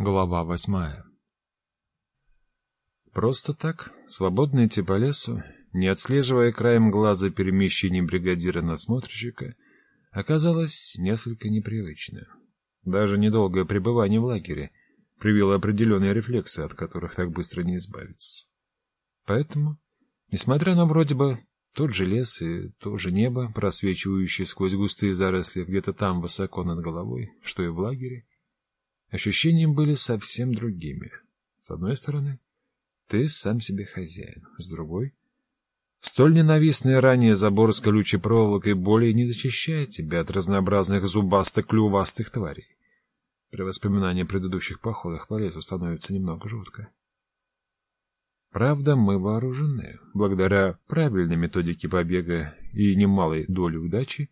Глава восьмая Просто так, свободно идти по лесу, не отслеживая краем глаза перемещений бригадира-надсмотрщика, оказалось несколько непривычно. Даже недолгое пребывание в лагере привело определенные рефлексы, от которых так быстро не избавиться. Поэтому, несмотря на вроде бы тот же лес и то же небо, просвечивающее сквозь густые заросли где-то там высоко над головой, что и в лагере, Ощущения были совсем другими. С одной стороны, ты сам себе хозяин. С другой, столь ненавистный ранее забор с колючей проволокой более не защищает тебя от разнообразных зубасто-клювастых тварей. При воспоминании о предыдущих походах по лесу становится немного жутко. Правда, мы вооружены. Благодаря правильной методике побега и немалой доле удачи,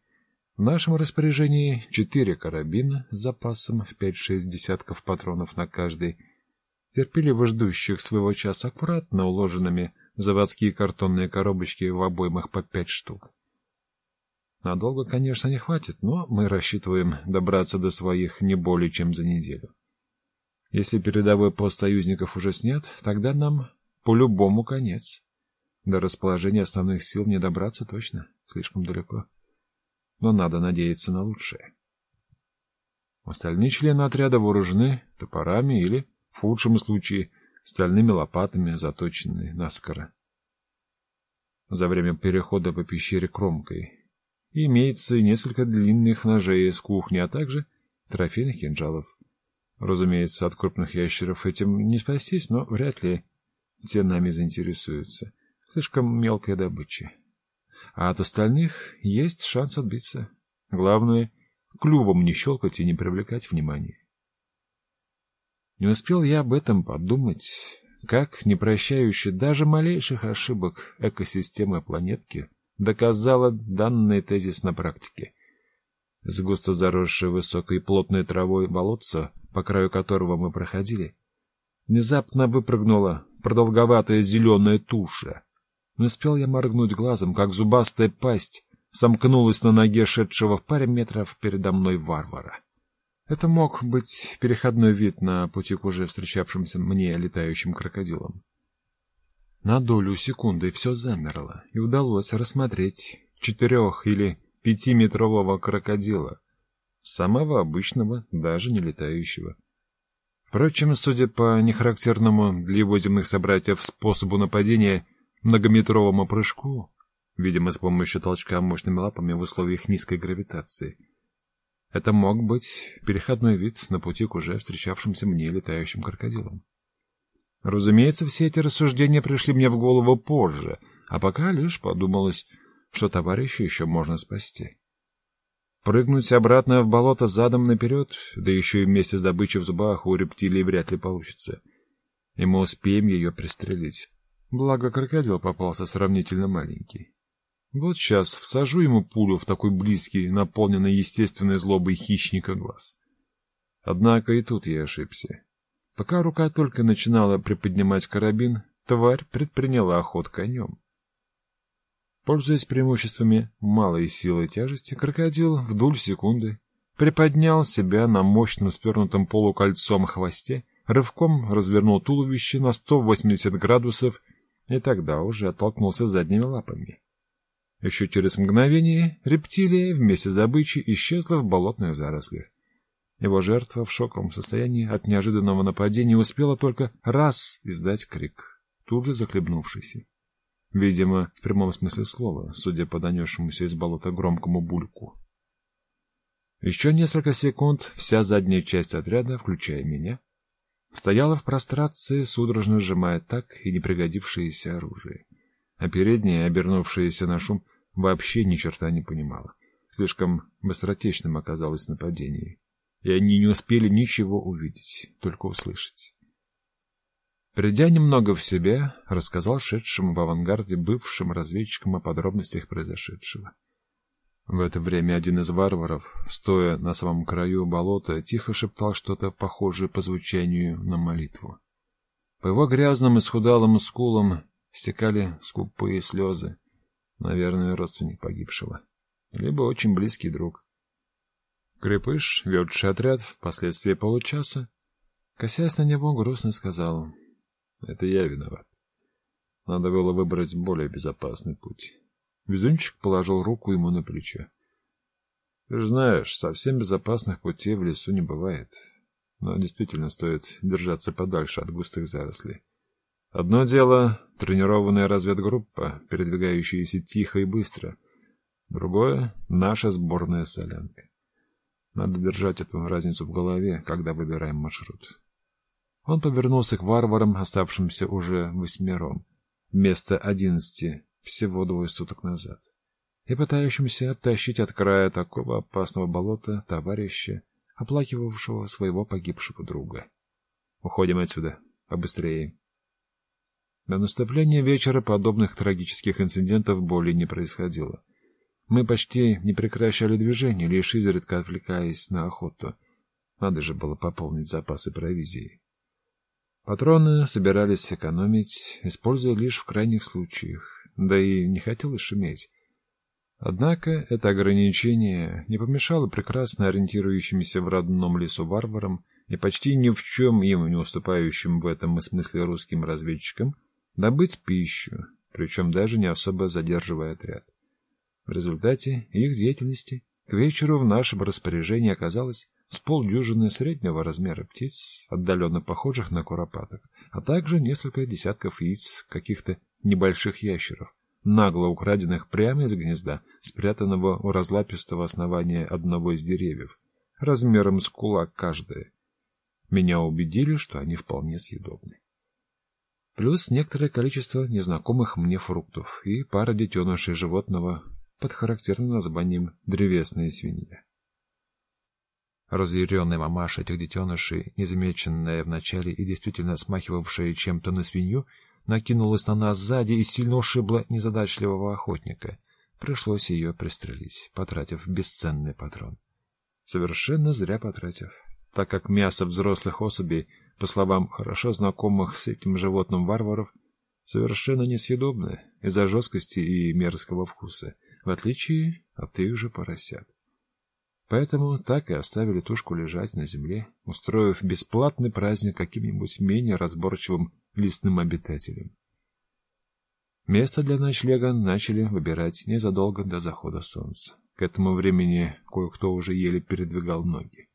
в нашем распоряжении четыре карабина с запасом в пять-шесть десятков патронов на каждый, терпеливо ждущих своего часа аккуратно уложенными заводские картонные коробочки в обоймах по пять штук. Надолго, конечно, не хватит, но мы рассчитываем добраться до своих не более чем за неделю. Если передовой пост союзников уже снят, тогда нам по-любому конец. До расположения основных сил не добраться точно, слишком далеко но надо надеяться на лучшее. Остальные члены отряда вооружены топорами или, в худшем случае, стальными лопатами, заточенные наскоро. За время перехода по пещере кромкой имеется несколько длинных ножей из кухни, а также трофейных кинжалов. Разумеется, от крупных ящеров этим не спастись, но вряд ли те нами заинтересуются. Слишком мелкая добыча а от остальных есть шанс отбиться. Главное, клювом не щелкать и не привлекать внимания. Не успел я об этом подумать, как, не прощающая даже малейших ошибок экосистемы планетки, доказала данный тезис на практике. С густо заросшей высокой плотной травой болотца, по краю которого мы проходили, внезапно выпрыгнула продолговатая зеленая туша — не успел я моргнуть глазом, как зубастая пасть сомкнулась на ноге шедшего в паре метров передо мной варвара. Это мог быть переходной вид на пути к уже встречавшимся мне летающим крокодилам. На долю секунды все замерло, и удалось рассмотреть четырех- или пятиметрового крокодила, самого обычного, даже не летающего. Впрочем, судя по нехарактерному для его земных собратьев способу нападения, многометровому прыжку, видимо, с помощью толчка мощными лапами в условиях низкой гравитации. Это мог быть переходной вид на пути к уже встречавшимся мне летающим крокодилам. Разумеется, все эти рассуждения пришли мне в голову позже, а пока лишь подумалось, что товарища еще можно спасти. Прыгнуть обратно в болото задом наперед, да еще и вместе с добычей в зубах у рептилии вряд ли получится. И мы успеем ее пристрелить. Благо, крокодил попался сравнительно маленький. Вот сейчас всажу ему пулю в такой близкий, наполненный естественной злобой хищника глаз. Однако и тут я ошибся. Пока рука только начинала приподнимать карабин, тварь предприняла ход конем. Пользуясь преимуществами малой силы тяжести, крокодил в дуль секунды приподнял себя на мощном свернутом полукольцом хвосте, рывком развернул туловище на 180 градусов и тогда уже оттолкнулся задними лапами. Еще через мгновение рептилия вместе с добычей исчезла в болотных зарослях. Его жертва в шоковом состоянии от неожиданного нападения успела только раз издать крик, тут же захлебнувшийся. Видимо, в прямом смысле слова, судя по донесшемуся из болота громкому бульку. Еще несколько секунд вся задняя часть отряда, включая меня, стояла в прострации, судорожно сжимая так и не пригодившееся оружие. А передняя, обернувшаяся на шум, вообще ни черта не понимала. Слишком быстротечным оказалось нападение. И они не успели ничего увидеть, только услышать. Придя немного в себя, рассказал шедшим в авангарде бывшим разведчикам о подробностях произошедшего. В это время один из варваров, стоя на самом краю болота, тихо шептал что-то похожее по звучанию на молитву. По его грязным и схудалым скулам стекали скупые слезы. Наверное, родственник погибшего. Либо очень близкий друг. Крепыш, ведший отряд, впоследствии получаса, Косясь на него, грустно сказал, «Это я виноват. Надо было выбрать более безопасный путь». Везунчик положил руку ему на плечо. «Ты же знаешь, совсем безопасных путей в лесу не бывает. Но действительно стоит держаться подальше от густых зарослей. Одно дело — тренированная разведгруппа, передвигающаяся тихо и быстро. Другое — наша сборная солянка. Надо держать эту разницу в голове, когда выбираем маршрут. Он повернулся к варварам, оставшимся уже восьмером, вместо одиннадцати всего двое суток назад, и пытающимся оттащить от края такого опасного болота товарища, оплакивавшего своего погибшего друга. «Уходим отсюда. Побыстрее». До наступления вечера подобных трагических инцидентов более не происходило. Мы почти не прекращали движение, лишь изредка отвлекаясь на охоту. Надо же было пополнить запасы провизии. Патроны собирались экономить, используя лишь в крайних случаях, да и не хотелось шуметь. Однако это ограничение не помешало прекрасно ориентирующимся в родном лесу варварам и почти ни в чем им не уступающим в этом смысле русским разведчикам добыть пищу, причем даже не особо задерживая отряд. В результате их деятельности к вечеру в нашем распоряжении оказалось с полдюжины среднего размера птиц, отдаленно похожих на куропаток, а также несколько десятков яиц каких-то небольших ящеров, нагло украденных прямо из гнезда, спрятанного у разлапистого основания одного из деревьев, размером с кулак каждое. Меня убедили, что они вполне съедобны плюс некоторое количество незнакомых мне фруктов и пара детенышей животного под характерным названием древесная свинья. Разъяренная мамаша этих детенышей, незамеченная вначале и действительно смахивавшая чем-то на свинью, накинулась на нас сзади и сильно ушибла незадачливого охотника. Пришлось ее пристрелить, потратив бесценный патрон. Совершенно зря потратив, так как мясо взрослых особей по словам хорошо знакомых с этим животным варваров, совершенно несъедобны из-за жесткости и мерзкого вкуса, в отличие от их же поросят. Поэтому так и оставили тушку лежать на земле, устроив бесплатный праздник каким-нибудь менее разборчивым лесным обитателям. Место для ночлега начали выбирать незадолго до захода солнца. К этому времени кое-кто уже еле передвигал ноги.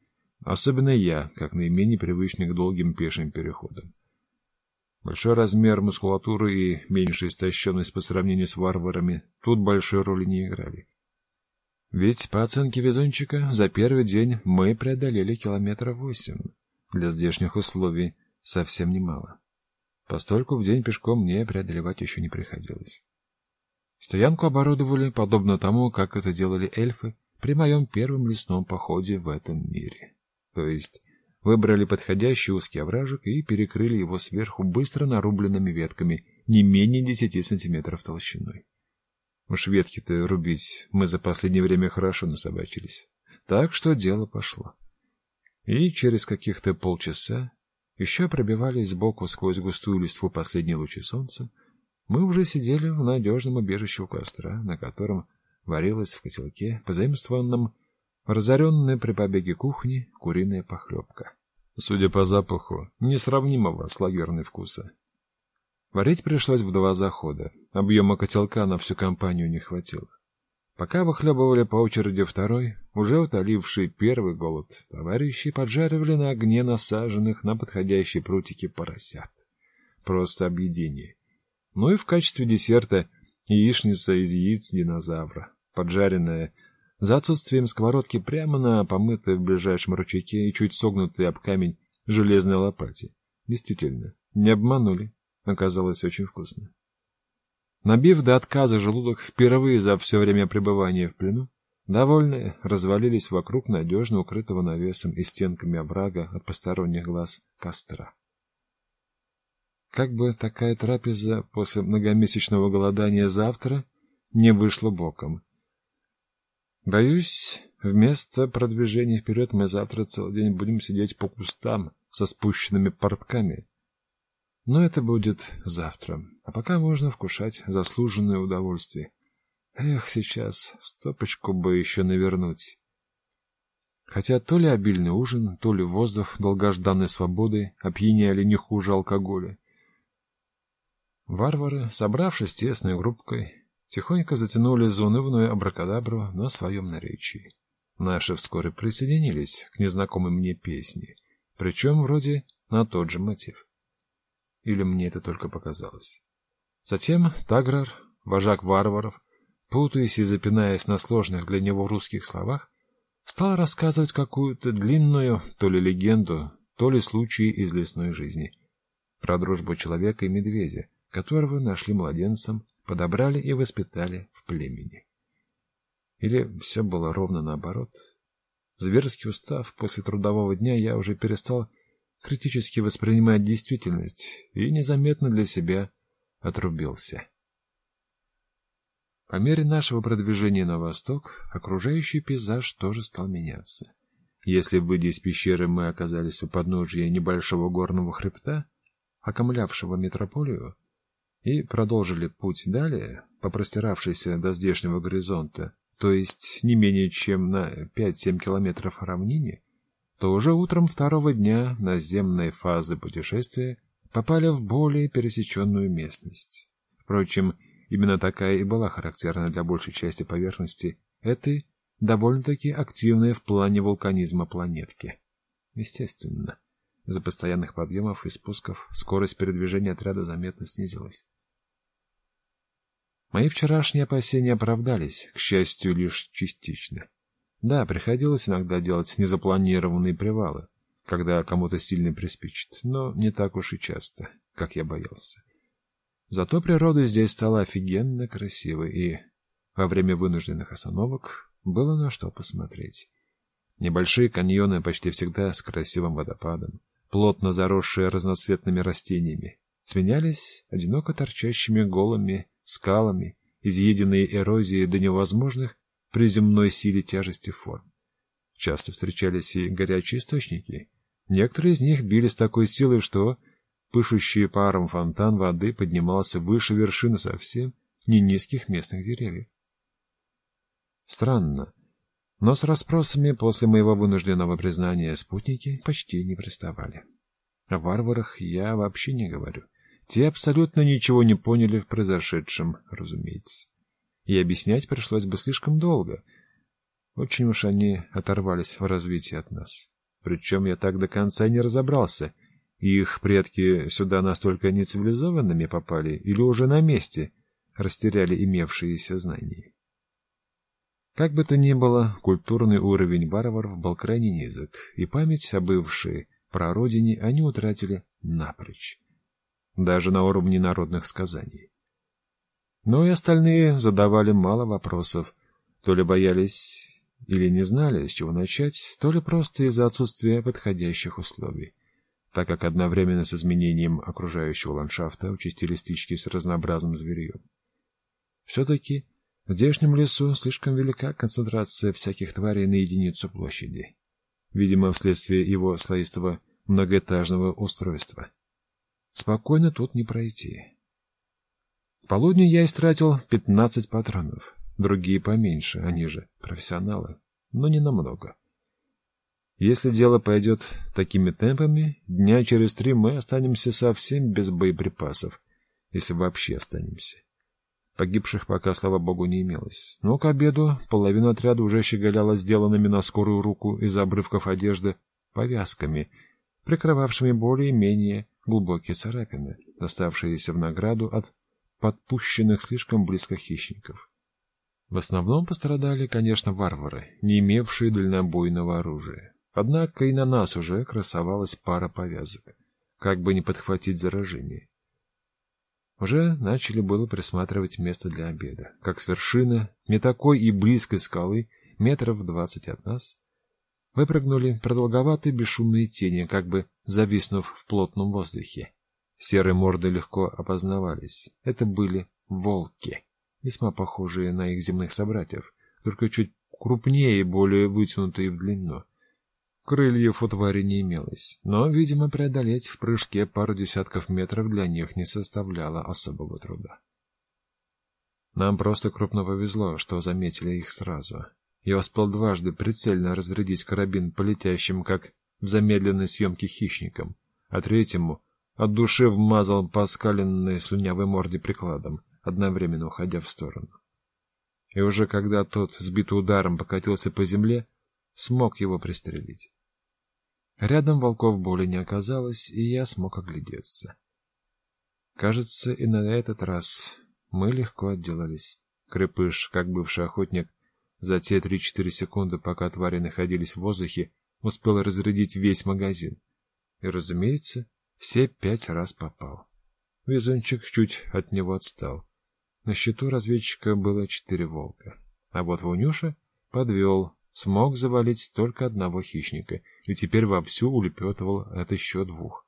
Особенно я, как наименее привычный к долгим пешим переходам. Большой размер мускулатуры и меньшая истощенность по сравнению с варварами тут большой роли не играли. Ведь, по оценке везунчика, за первый день мы преодолели километров восемь. Для здешних условий совсем немало. Постольку в день пешком мне преодолевать еще не приходилось. Стоянку оборудовали подобно тому, как это делали эльфы при моем первом лесном походе в этом мире. То есть выбрали подходящий узкий овражек и перекрыли его сверху быстро нарубленными ветками не менее десяти сантиметров толщиной. Уж ветки-то рубить мы за последнее время хорошо насобачились. Так что дело пошло. И через каких-то полчаса, еще пробивались сбоку сквозь густую листву последние лучи солнца, мы уже сидели в надежном убежище у костра, на котором варилась в котелке, позаимствованном Разоренная при побеге кухни куриная похлебка. Судя по запаху, несравнимого с лагерной вкуса. Варить пришлось в два захода. Объема котелка на всю компанию не хватило. Пока выхлебывали по очереди второй, уже утоливший первый голод, товарищи поджаривали на огне насаженных на подходящие прутики поросят. Просто объедение. Ну и в качестве десерта яичница из яиц динозавра, поджаренная за отсутствием сковородки прямо на помытой в ближайшем ручейке и чуть согнутой об камень железной лопате. Действительно, не обманули. Оказалось очень вкусно. Набив до отказа желудок впервые за все время пребывания в плену, довольные развалились вокруг надежно укрытого навесом и стенками обрага от посторонних глаз костра. Как бы такая трапеза после многомесячного голодания завтра не вышла боком, Боюсь, вместо продвижения вперед мы завтра целый день будем сидеть по кустам со спущенными портками. Но это будет завтра, а пока можно вкушать заслуженное удовольствие. Эх, сейчас стопочку бы еще навернуть. Хотя то ли обильный ужин, то ли воздух долгожданной свободы опьяняли не хуже алкоголя. Варвары, собравшись тесной группкой, тихонько затянули заунывную абракадабру на своем наречии. Наши вскоре присоединились к незнакомой мне песне, причем вроде на тот же мотив. Или мне это только показалось. Затем Таграр, вожак варваров, путаясь и запинаясь на сложных для него русских словах, стал рассказывать какую-то длинную то ли легенду, то ли случай из лесной жизни. Про дружбу человека и медведя, которого нашли младенцем, подобрали и воспитали в племени. Или все было ровно наоборот. Зверский устав после трудового дня я уже перестал критически воспринимать действительность и незаметно для себя отрубился. По мере нашего продвижения на восток, окружающий пейзаж тоже стал меняться. Если, выйдя из пещеры, мы оказались у подножия небольшого горного хребта, окомлявшего метрополию, и продолжили путь далее, по простиравшейся до здешнего горизонта, то есть не менее чем на 5-7 километров равнине, то уже утром второго дня наземной фазы путешествия попали в более пересеченную местность. Впрочем, именно такая и была характерна для большей части поверхности этой довольно-таки активной в плане вулканизма планетки. Естественно, за постоянных подъемов и спусков скорость передвижения отряда заметно снизилась. Мои вчерашние опасения оправдались, к счастью, лишь частично. Да, приходилось иногда делать незапланированные привалы, когда кому-то сильно приспичит, но не так уж и часто, как я боялся. Зато природа здесь стала офигенно красивой, и во время вынужденных остановок было на что посмотреть. Небольшие каньоны почти всегда с красивым водопадом, плотно заросшие разноцветными растениями, сменялись одиноко торчащими голыми скалами, изъеденные эрозией до невозможных при земной силе тяжести форм. Часто встречались и горячие источники. Некоторые из них били с такой силой, что пышущий паром фонтан воды поднимался выше вершины совсем не низких местных деревьев. Странно, но с расспросами после моего вынужденного признания спутники почти не приставали. О варварах я вообще не говорю. Те абсолютно ничего не поняли в произошедшем, разумеется. И объяснять пришлось бы слишком долго. Очень уж они оторвались в развитии от нас. Причем я так до конца не разобрался, их предки сюда настолько нецивилизованными попали или уже на месте растеряли имевшиеся знания. Как бы то ни было, культурный уровень варваров был крайне низок, и память о бывшей прародине они утратили напрочь даже на уровне народных сказаний. Но и остальные задавали мало вопросов, то ли боялись или не знали, с чего начать, то ли просто из-за отсутствия подходящих условий, так как одновременно с изменением окружающего ландшафта участились стычки с разнообразным зверьем. Все-таки в здешнем лесу слишком велика концентрация всяких тварей на единицу площади, видимо, вследствие его слоистого многоэтажного устройства. Спокойно тут не пройти. Полудню я истратил пятнадцать патронов. Другие поменьше, они же профессионалы, но не намного. Если дело пойдет такими темпами, дня через три мы останемся совсем без боеприпасов, если вообще останемся. Погибших пока, слава богу, не имелось. Но к обеду половина отряда уже щеголяла сделанными на скорую руку из обрывков одежды повязками, прикрывавшими более-менее глубокие царапины, доставшиеся в награду от подпущенных слишком близко хищников. В основном пострадали, конечно, варвары, не имевшие дальнобойного оружия. Однако и на нас уже красовалась пара повязок, как бы не подхватить заражение. Уже начали было присматривать место для обеда, как с вершины, не такой и близкой скалы, метров двадцать от нас, выпрыгнули продолговатые бесшумные тени, как бы зависнув в плотном воздухе. Серые морды легко опознавались. Это были волки, весьма похожие на их земных собратьев, только чуть крупнее и более вытянутые в длину. Крыльев у твари не имелось, но, видимо, преодолеть в прыжке пару десятков метров для них не составляло особого труда. Нам просто крупно повезло, что заметили их сразу. Я успел дважды прицельно разрядить карабин по летящим, как в замедленной съемке хищникам, а третьему от души вмазал по скаленной слюнявой морде прикладом, одновременно уходя в сторону. И уже когда тот, сбитый ударом, покатился по земле, смог его пристрелить. Рядом волков боли не оказалось, и я смог оглядеться. Кажется, и на этот раз мы легко отделались. Крепыш, как бывший охотник, за те три-четыре секунды, пока твари находились в воздухе, успел разрядить весь магазин. И, разумеется, все пять раз попал. Везунчик чуть от него отстал. На счету разведчика было четыре волка. А вот Вунюша подвел, смог завалить только одного хищника, и теперь вовсю улепетывал от еще двух.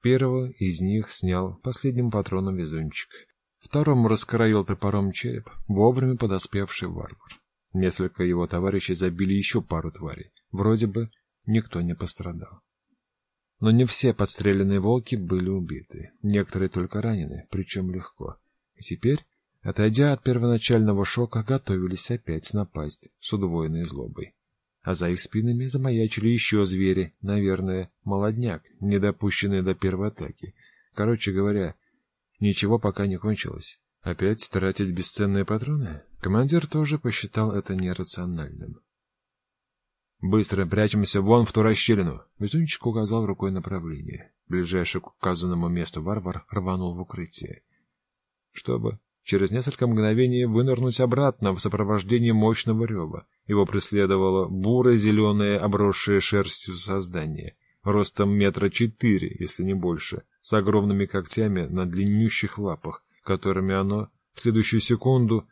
Первого из них снял последним патроном везунчик. Второму раскроил топором череп, вовремя подоспевший варвар. Несколько его товарищей забили еще пару тварей. Вроде бы никто не пострадал. Но не все подстреленные волки были убиты. Некоторые только ранены, причем легко. И теперь, отойдя от первоначального шока, готовились опять напасть с удвоенной злобой. А за их спинами замаячили еще звери, наверное, молодняк, не допущенные до первой атаки. Короче говоря, Ничего пока не кончилось. Опять тратить бесценные патроны? Командир тоже посчитал это нерациональным. «Быстро прячемся вон в ту расщелину!» Везунчик указал рукой направление. Ближайший к указанному месту варвар рванул в укрытие. Чтобы через несколько мгновений вынырнуть обратно в сопровождении мощного рева. Его преследовало буро-зеленое, обросшее шерстью создание, ростом метра четыре, если не больше, с огромными когтями на длиннющих лапах, которыми оно в следующую секунду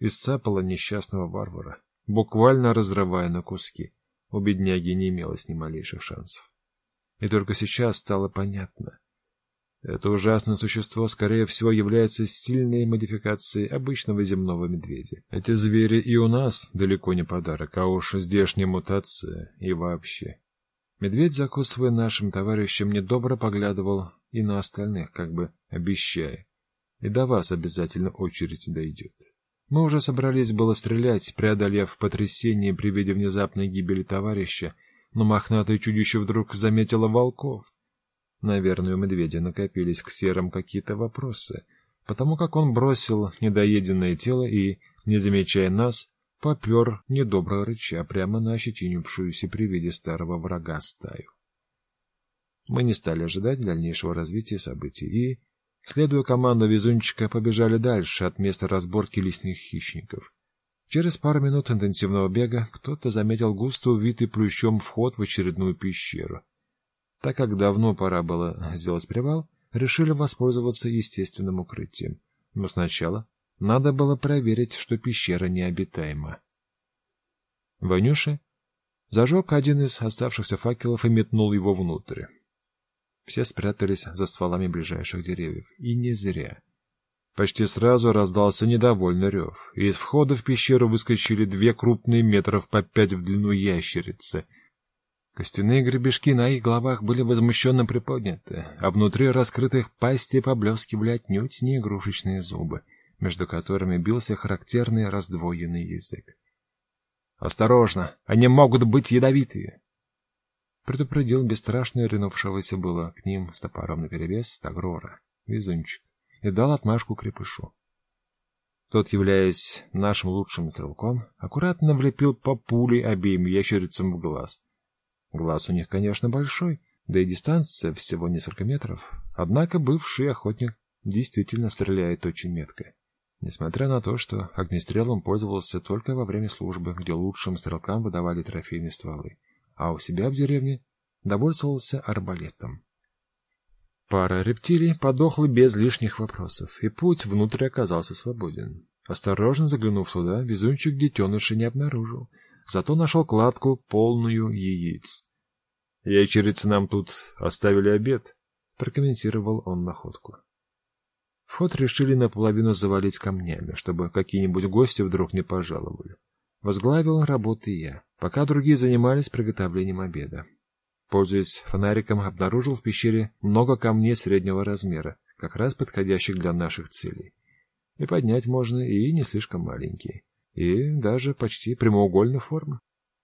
исцапало несчастного варвара, буквально разрывая на куски. У бедняги не имелось ни малейших шансов. И только сейчас стало понятно. Это ужасное существо, скорее всего, является сильной модификацией обычного земного медведя. Эти звери и у нас далеко не подарок, а уж здешняя мутация и вообще. Медведь, закусывая нашим товарищам, недобро поглядывал и на остальных, как бы обещая. И до вас обязательно очередь дойдет. Мы уже собрались было стрелять, преодолев потрясение при виде внезапной гибели товарища, но мохнатое чудище вдруг заметило волков. Наверное, у медведя накопились к серым какие-то вопросы, потому как он бросил недоеденное тело и, не замечая нас, попер, недобро рыча, прямо на ощетинившуюся при виде старого врага стаю. Мы не стали ожидать дальнейшего развития событий и, следуя команду везунчика, побежали дальше от места разборки лесных хищников. Через пару минут интенсивного бега кто-то заметил густо увитый плющом вход в очередную пещеру. Так как давно пора было сделать привал, решили воспользоваться естественным укрытием. Но сначала надо было проверить, что пещера необитаема. Ванюша зажег один из оставшихся факелов и метнул его внутрь. Все спрятались за стволами ближайших деревьев. И не зря. Почти сразу раздался недовольный рев, из входа в пещеру выскочили две крупные метров по пять в длину ящерицы. Костяные гребешки на их головах были возмущенно приподняты, а внутри раскрытых пастей поблескивали отнюдь не игрушечные зубы, между которыми бился характерный раздвоенный язык. «Осторожно! Они могут быть ядовитые!» Предупредил бесстрашно ринувшегося было к ним с топором наперевес Тагрора, везунчик, и дал отмашку крепышу. Тот, являясь нашим лучшим стрелком, аккуратно влепил по пуле обеим ящерицам в глаз. Глаз у них, конечно, большой, да и дистанция всего несколько метров, однако бывший охотник действительно стреляет очень метко. Несмотря на то, что огнестрелом пользовался только во время службы, где лучшим стрелкам выдавали трофейные стволы а у себя в деревне довольствовался арбалетом. Пара рептилий подохла без лишних вопросов, и путь внутрь оказался свободен. Осторожно заглянув туда, везунчик детеныша не обнаружил, зато нашел кладку, полную яиц. «Ящерицы нам тут оставили обед», — прокомментировал он находку. Вход решили наполовину завалить камнями, чтобы какие-нибудь гости вдруг не пожаловали. Возглавил работы я, пока другие занимались приготовлением обеда. Пользуясь фонариком, обнаружил в пещере много камней среднего размера, как раз подходящих для наших целей. И поднять можно, и не слишком маленькие. и даже почти прямоугольной формы.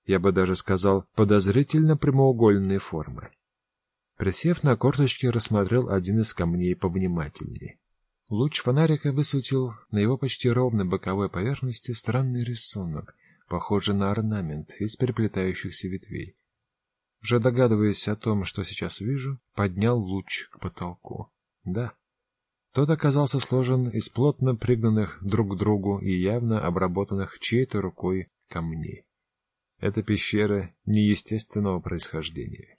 Я бы даже сказал, подозрительно прямоугольной формы. Присев на корточки, рассмотрел один из камней повнимательнее. Луч фонарика высветил на его почти ровной боковой поверхности странный рисунок, похожий на орнамент из переплетающихся ветвей. Уже догадываясь о том, что сейчас вижу, поднял луч к потолку. Да, тот оказался сложен из плотно пригнанных друг к другу и явно обработанных чьей-то рукой камней. Это пещера неестественного происхождения.